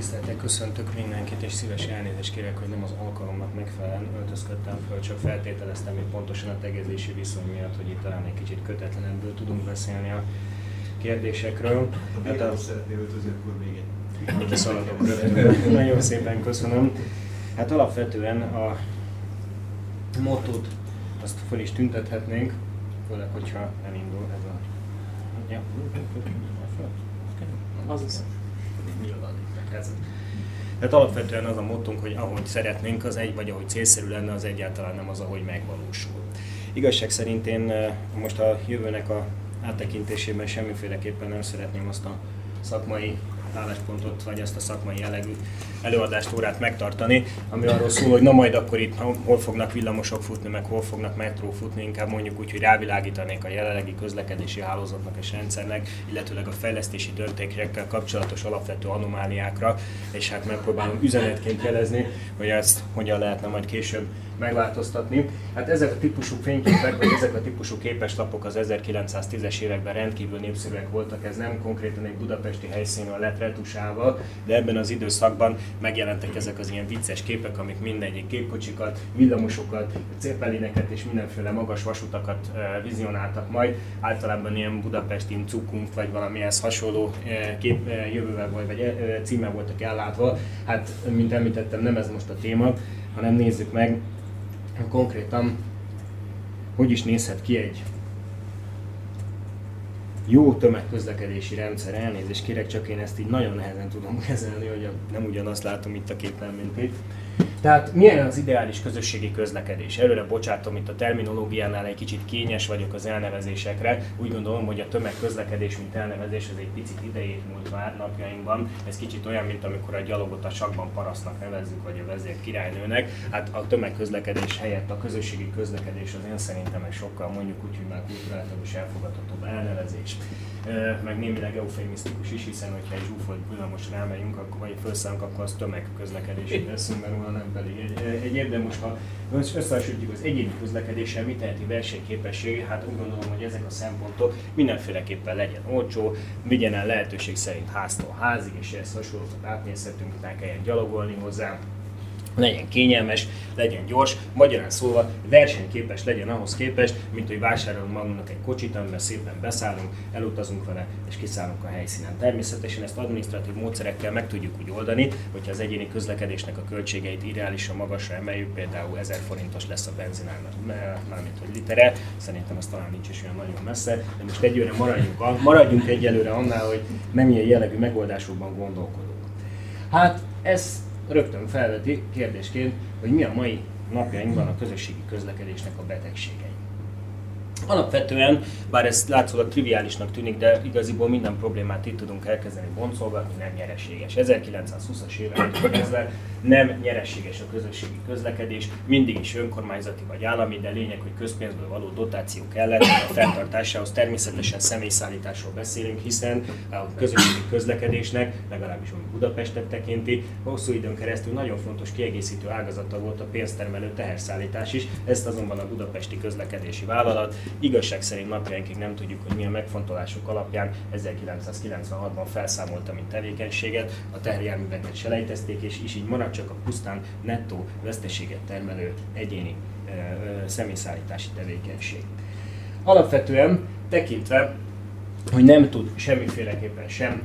Tiszteltek, köszöntök mindenkit, és szíves elnézést kérek, hogy nem az alkalomnak megfelelően öltözködtem föl, csak feltételeztem hogy pontosan a tegezési viszony miatt, hogy itt talán egy kicsit kötetlenebből tudunk beszélni a kérdésekről. Hát a... szeretné öltözni, akkor még egy. Szaladok rögtön. Nagyon szépen köszönöm. Hát alapvetően a motót azt föl is tüntethetnénk, főleg, hogyha elindul ez a... Ja. Az az. Nyilván. Tehát alapvetően az a mottunk, hogy ahogy szeretnénk, az egy, vagy ahogy célszerű lenne, az egyáltalán nem az, ahogy megvalósul. Igazság szerint én eh, most a jövőnek a áttekintésében semmiféleképpen nem szeretném azt a szakmai álláspontot, vagy ezt a szakmai jellegű előadást, órát megtartani, ami arról szól, hogy na majd akkor itt hol fognak villamosok futni, meg hol fognak metró futni, inkább mondjuk úgy, hogy rávilágítanék a jelenlegi közlekedési hálózatnak és rendszernek, illetőleg a fejlesztési döntésekkel kapcsolatos alapvető anomáliákra, és hát megpróbálom üzenetként jelezni, hogy ezt hogyan lehetne majd később megváltoztatni. Hát ezek a típusú fényképek, vagy ezek a típusú képeslapok az 1910-es években rendkívül népszerűek voltak. Ez nem konkrétan egy budapesti helyszínen lett retusálva, de ebben az időszakban megjelentek ezek az ilyen vicces képek, amik mindegyik gépkocsikat, villamosokat, cepelineket és mindenféle magas vasutakat vizionáltak majd. Általában ilyen Budapesti Zukunft vagy valamihez hasonló kép jövővel vagy, vagy címmel voltak ellátva. Hát, mint említettem, nem ez most a téma, hanem nézzük meg konkrétan, hogy is nézhet ki egy jó tömegközlekedési rendszer, elnézést kérek, csak én ezt így nagyon nehezen tudom kezelni, hogy nem ugyanazt látom itt a képen, mint itt. Tehát milyen az ideális közösségi közlekedés? Előre bocsátom, itt a terminológiánál egy kicsit kényes vagyok az elnevezésekre. Úgy gondolom, hogy a tömegközlekedés, mint elnevezés, ez egy picit idejét múlt már napjainkban. Ez kicsit olyan, mint amikor a gyalogot a sakban parasztnak nevezzük, vagy a vezér királynőnek. Hát a tömegközlekedés helyett a közösségi közlekedés az én szerintem egy sokkal mondjuk úgy, hogy már kulturálisan is elfogadhatóbb elnevezés meg némileg eufemisztikus is, hiszen hogyha egy zsúfolt villamos rámegyünk, akkor, vagy felszállunk, akkor az tömegközlekedés leszünk, mert róla nem pedig egy, egy érde most, ha összehasonlítjuk az egyéni közlekedéssel, mit teheti versenyképesség, hát úgy gondolom, hogy ezek a szempontok mindenféleképpen legyen olcsó, vigyen el lehetőség szerint háztól házig, és ezt hasonlókat átnézhetünk, ne kelljen gyalogolni hozzá, legyen kényelmes, legyen gyors, magyarán szólva versenyképes legyen ahhoz képest, mint hogy vásárolunk magunknak egy kocsit, amiben szépen beszállunk, elutazunk vele és kiszállunk a helyszínen. Természetesen ezt administratív módszerekkel meg tudjuk úgy oldani, hogyha az egyéni közlekedésnek a költségeit ideálisan magasra emeljük, például 1000 forintos lesz a benzinának, mármint hogy litere, szerintem ez talán nincs is olyan nagyon messze, de most egyőre maradjunk, maradjunk egyelőre annál, hogy ilyen jellegű megoldásokban gondolkodunk. Hát ez rögtön felveti kérdésként, hogy mi a mai napjainkban a közösségi közlekedésnek a betegségei. Alapvetően, bár ez látszólag triviálisnak tűnik, de igaziból minden problémát itt tudunk elkezdeni boncolgatni, nem nyereséges. 1920-as évek kezdve nem nyereséges a közösségi közlekedés, mindig is önkormányzati vagy állami, de lényeg, hogy közpénzből való dotáció kellett a fenntartásához. Természetesen személyszállításról beszélünk, hiszen a közösségi közlekedésnek, legalábbis ami Budapestet tekinti, hosszú időn keresztül nagyon fontos kiegészítő ágazata volt a pénztermelő teherszállítás is, ezt azonban a budapesti közlekedési vállalat igazság szerint napjainkig nem tudjuk, hogy milyen megfontolások alapján 1996-ban felszámolta, mint tevékenységet, a teherjárműveket selejtezték, és, és így marad csak a pusztán nettó veszteséget termelő egyéni ö, ö, személyszállítási tevékenység. Alapvetően tekintve, hogy nem tud semmiféleképpen sem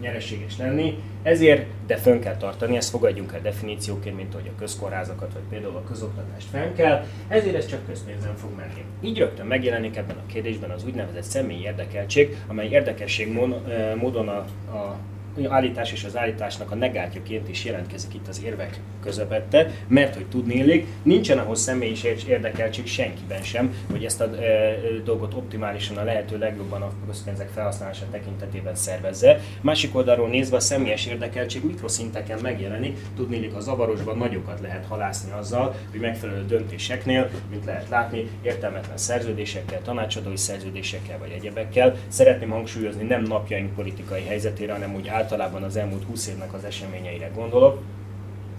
nyereséges lenni, ezért, de fönn kell tartani, ezt fogadjunk el definícióként, mint hogy a közkórházakat, vagy például a közoktatást fenn kell, ezért ez csak közpénzen fog menni. Így rögtön megjelenik ebben a kérdésben az úgynevezett személyi érdekeltség, amely érdekesség módon a, a állítás és az állításnak a negátjaként is jelentkezik itt az érvek közepette, mert hogy tudnélik, nincsen ahhoz személyis érdekeltség senkiben sem, hogy ezt a e, dolgot optimálisan a lehető legjobban a közpénzek felhasználása tekintetében szervezze. Másik oldalról nézve a személyes érdekeltség mikroszinteken megjelenik, tudnélik a zavarosban nagyokat lehet halászni azzal, hogy megfelelő döntéseknél, mint lehet látni, értelmetlen szerződésekkel, tanácsadói szerződésekkel vagy egyebekkel. Szeretném hangsúlyozni nem napjaink politikai helyzetére, hanem úgy általában az elmúlt 20 évnek az eseményeire gondolok.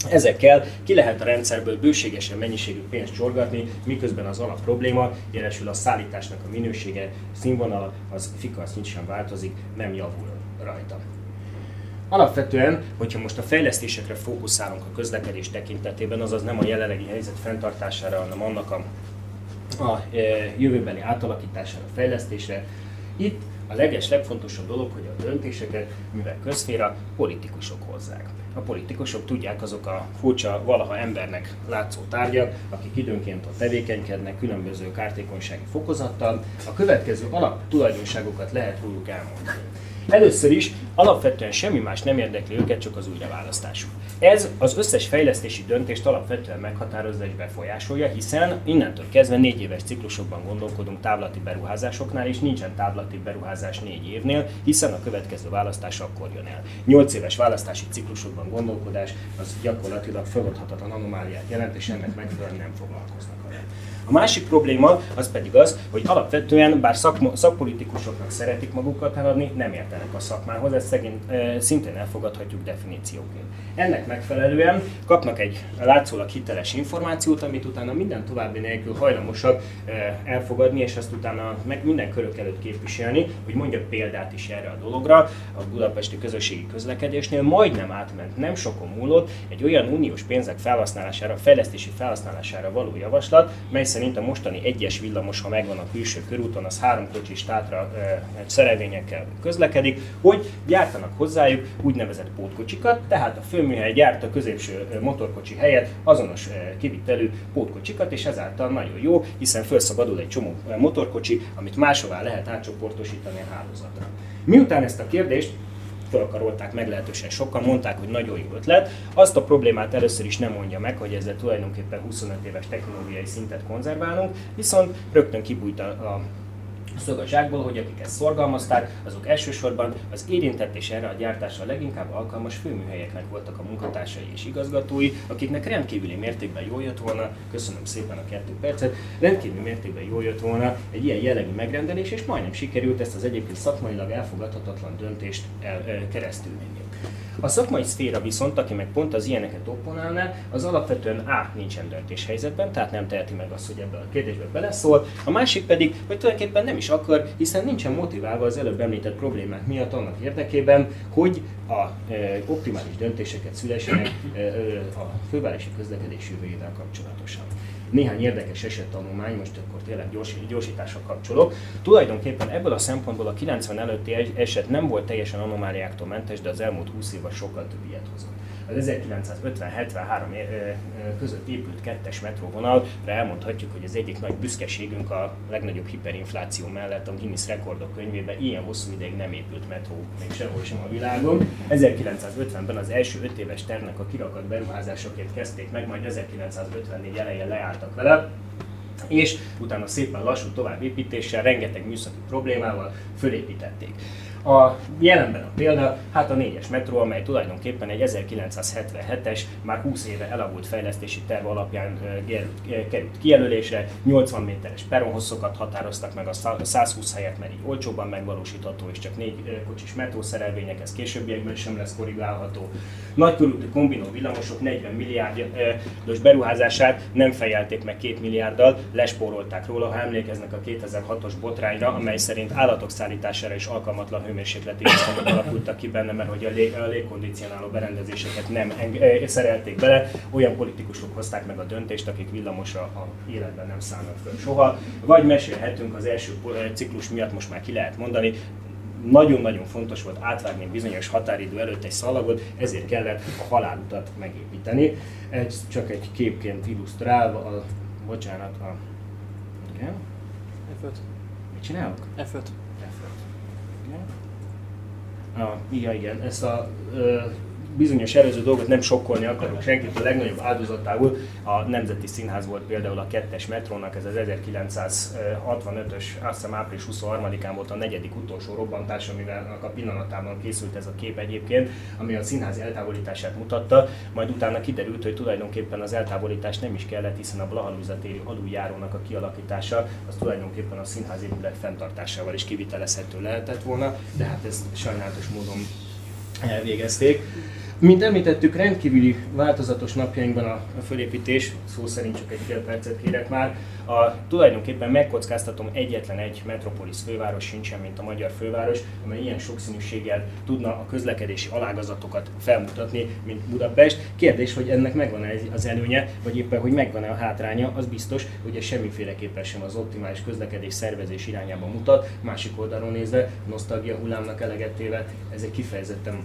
Ezekkel ki lehet a rendszerből bőségesen mennyiségű pénzt csorgatni, miközben az alap probléma, jelesül a szállításnak a minősége, színvonala, az fikasz sem változik, nem javul rajta. Alapvetően, hogyha most a fejlesztésekre fókuszálunk a közlekedés tekintetében, azaz nem a jelenlegi helyzet fenntartására, hanem annak a, a e, jövőbeli átalakítására, fejlesztésre, itt a leges, legfontosabb dolog, hogy a döntéseket, mivel közféra, politikusok hozzák. A politikusok tudják azok a furcsa, valaha embernek látszó tárgyak, akik időnként a tevékenykednek különböző kártékonysági fokozattal, a következő alap tulajdonságokat lehet róluk elmondani. Először is alapvetően semmi más nem érdekli őket, csak az újraválasztásuk. Ez az összes fejlesztési döntést alapvetően meghatározza és befolyásolja, hiszen innentől kezdve négy éves ciklusokban gondolkodunk távlati beruházásoknál, és nincsen távlati beruházás négy évnél, hiszen a következő választás akkor jön el. Nyolc éves választási ciklusokban gondolkodás az gyakorlatilag feladhatatlan anomáliát jelent, és ennek megfelelően nem foglalkoznak vele. A másik probléma az pedig az, hogy alapvetően, bár szakmo, szakpolitikusoknak szeretik magukat eladni, nem értenek a szakmához, ezt szegény, szintén elfogadhatjuk definícióként. Ennek megfelelően kapnak egy látszólag hiteles információt, amit utána minden további nélkül hajlamosak elfogadni, és azt utána meg minden körök előtt képviselni, hogy mondjak példát is erre a dologra. A budapesti közösségi közlekedésnél majdnem átment, nem sokon múlott egy olyan uniós pénzek felhasználására, fejlesztési felhasználására való javaslat, mely szerint a mostani egyes villamos, ha megvan a külső körúton, az három kocsis tátra szerelvényekkel közlekedik, hogy gyártanak hozzájuk úgynevezett pótkocsikat, tehát a főműhely gyárt a középső motorkocsi helyett azonos kivitelű pótkocsikat, és ezáltal nagyon jó, hiszen felszabadul egy csomó motorkocsi, amit máshová lehet átcsoportosítani a hálózatra. Miután ezt a kérdést felkarolták meglehetősen sokan, mondták, hogy nagyon jó ötlet. Azt a problémát először is nem mondja meg, hogy ezzel tulajdonképpen 25 éves technológiai szintet konzerválunk, viszont rögtön kibújt a, a szög a zsákból, hogy akik ezt szorgalmazták, azok elsősorban az érintett és erre a gyártásra leginkább alkalmas főműhelyeknek voltak a munkatársai és igazgatói, akiknek rendkívüli mértékben jól jött volna, köszönöm szépen a kettő percet, rendkívüli mértékben jól jött volna egy ilyen jellegű megrendelés, és majdnem sikerült ezt az egyébként szakmailag elfogadhatatlan döntést el, el, keresztül menni. A szakmai szféra viszont, aki meg pont az ilyeneket opponálná, az alapvetően A. nincsen döntéshelyzetben, tehát nem teheti meg azt, hogy ebbe a kérdésbe beleszól. A másik pedig, hogy tulajdonképpen nem is akar, hiszen nincsen motiválva az előbb említett problémák miatt annak érdekében, hogy a e, optimális döntéseket szülessenek e, e, a fővárosi közlekedés jövőjével kapcsolatosan néhány érdekes esettanulmány, most akkor tényleg gyors, gyorsításra kapcsolok. Tulajdonképpen ebből a szempontból a 90 előtti eset nem volt teljesen anomáliáktól mentes, de az elmúlt 20 évben sokkal több ilyet hozott az 1950-73 között épült kettes metróvonalra elmondhatjuk, hogy az egyik nagy büszkeségünk a legnagyobb hiperinfláció mellett a Guinness rekordok könyvében ilyen hosszú ideig nem épült metró még sehol sem a világon. 1950-ben az első 5 éves tervnek a kirakat beruházásoként kezdték meg, majd 1954 elején leálltak vele és utána szépen lassú továbbépítéssel, rengeteg műszaki problémával fölépítették. A jelenben a példa, hát a 4-es metró, amely tulajdonképpen egy 1977-es, már 20 éve elavult fejlesztési terv alapján került kijelölésre, 80 méteres peronhosszokat határoztak meg a 120 helyet, mert így olcsóban megvalósítható, és csak 4 kocsis metrószerelvények, ez későbbiekben sem lesz korrigálható. Nagykörültű kombinó villamosok 40 milliárdos beruházását nem fejelték meg 2 milliárddal, lespórolták róla, ha emlékeznek a 2006-os botrányra, amely szerint állatok szállítására is alkalmatlan hőmérsékleti viszonyok alakultak ki benne, mert hogy a, lég, a légkondicionáló berendezéseket nem eng- szerelték bele, olyan politikusok hozták meg a döntést, akik villamosra a életben nem szállnak föl soha. Vagy mesélhetünk az első ciklus miatt, most már ki lehet mondani, nagyon-nagyon fontos volt átvágni bizonyos határidő előtt egy szalagot, ezért kellett a halálutat megépíteni. Ez csak egy képként illusztrálva, a, bocsánat, a... Igen? F5. Mit csinálok? F5. Ah, igen, ezt a ö, bizonyos előző dolgot nem sokkolni akarok senkit, a legnagyobb áldozatául a Nemzeti Színház volt például a kettes metrónak, ez az 1965-ös, azt hiszem április 23-án volt a negyedik utolsó robbantás, amivel a pillanatában készült ez a kép egyébként, ami a színház eltávolítását mutatta, majd utána kiderült, hogy tulajdonképpen az eltávolítás nem is kellett, hiszen a Blahalúza téri aluljárónak a kialakítása az tulajdonképpen a színház épület fenntartásával is kivitelezhető lehetett volna, de hát ezt sajnálatos módon elvégezték. Mint említettük, rendkívüli változatos napjainkban a, a fölépítés, szó szerint csak egy fél percet kérek már, a, tulajdonképpen megkockáztatom egyetlen egy metropolis főváros sincsen, mint a magyar főváros, amely ilyen sokszínűséggel tudna a közlekedési alágazatokat felmutatni, mint Budapest. Kérdés, hogy ennek megvan-e az előnye, vagy éppen, hogy megvan-e a hátránya, az biztos, hogy ez semmiféleképpen sem az optimális közlekedés szervezés irányába mutat. Másik oldalról nézve, nosztalgia hullámnak eleget téve, ez egy kifejezetten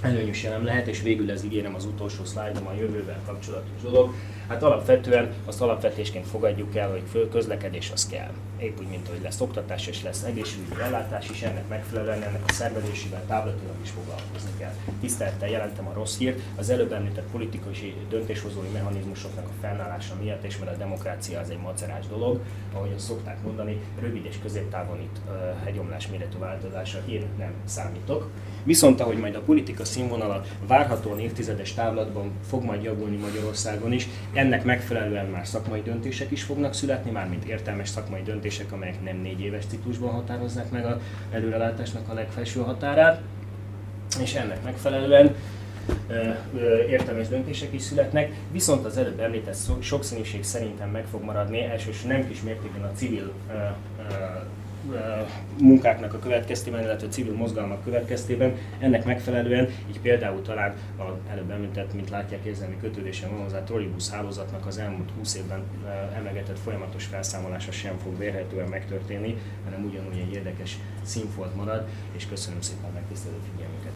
előnyös jelen lehet, és végül ez ígérem az utolsó szlájdom a jövővel kapcsolatos dolog. Hát alapvetően azt alapvetésként fogadjuk el, hogy föl közlekedés az kell. Épp úgy, mint hogy lesz oktatás és lesz egészségügyi ellátás is, ennek megfelelően ennek a szervezésével távlatilag is foglalkozni kell. Tisztelettel jelentem a rossz hírt, az előbb említett politikai döntéshozói mechanizmusoknak a fennállása miatt, és mert a demokrácia az egy macerás dolog, ahogy azt szokták mondani, rövid és középtávon itt uh, hegyomlás méretű változásra én nem számítok. Viszont ahogy majd a politika színvonala várhatóan évtizedes távlatban fog majd javulni Magyarországon is, ennek megfelelően már szakmai döntések is fognak születni, mármint értelmes szakmai döntések, amelyek nem négy éves ciklusban határozzák meg a előrelátásnak a legfelső határát, és ennek megfelelően értelmes döntések is születnek, viszont az előbb említett sokszínűség szerintem meg fog maradni, elsősorban nem kis mértékben a civil munkáknak a következtében, illetve civil mozgalmak következtében. Ennek megfelelően, így például talán a előbb említett, mint látják érzelmi kötődésen van hozzá trollibusz hálózatnak az elmúlt 20 évben emegetett folyamatos felszámolása sem fog vérhetően megtörténni, hanem ugyanúgy egy érdekes színfolt marad, és köszönöm szépen a megtisztelő figyelmüket.